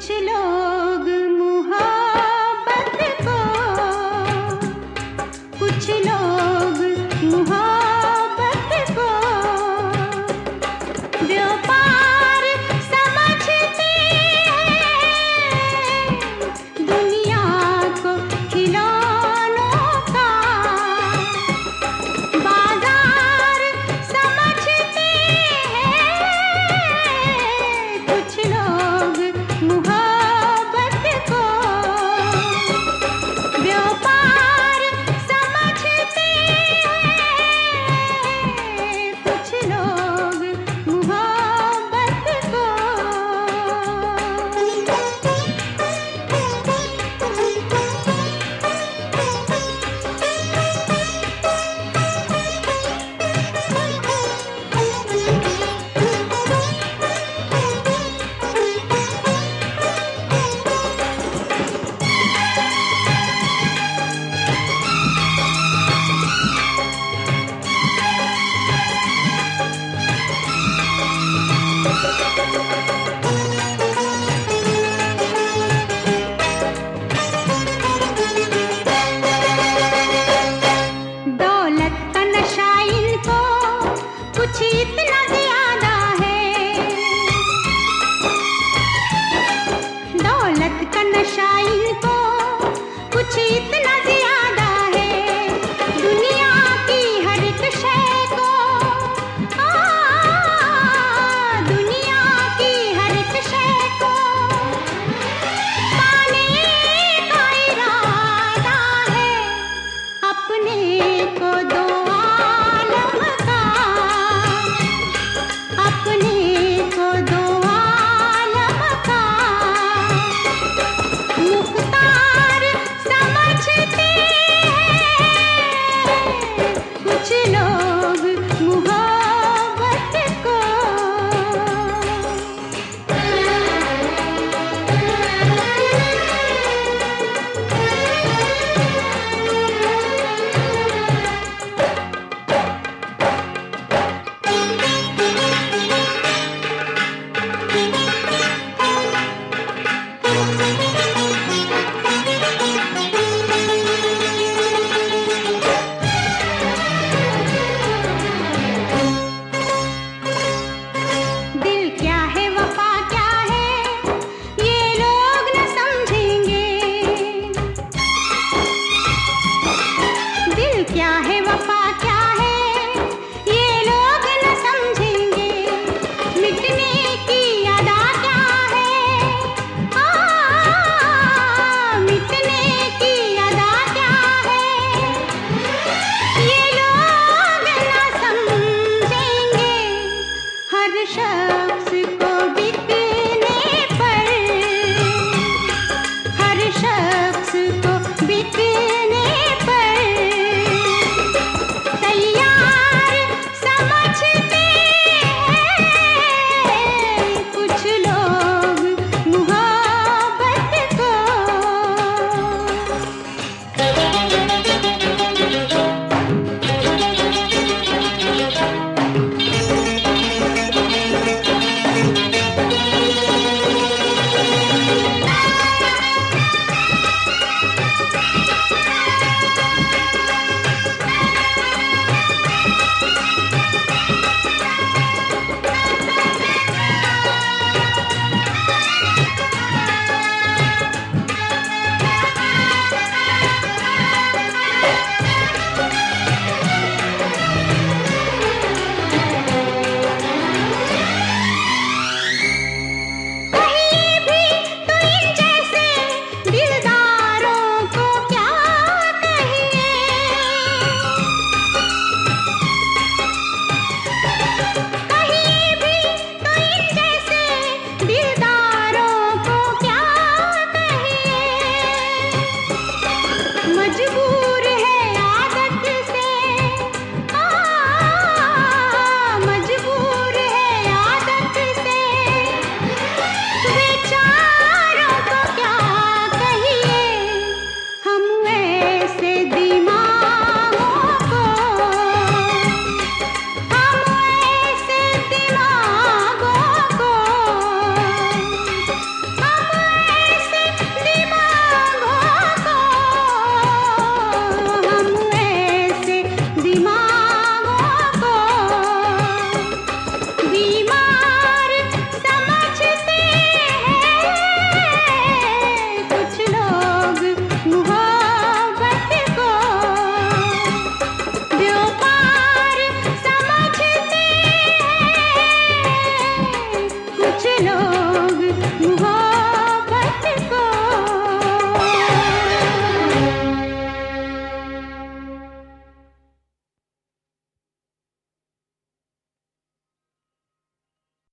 कुछ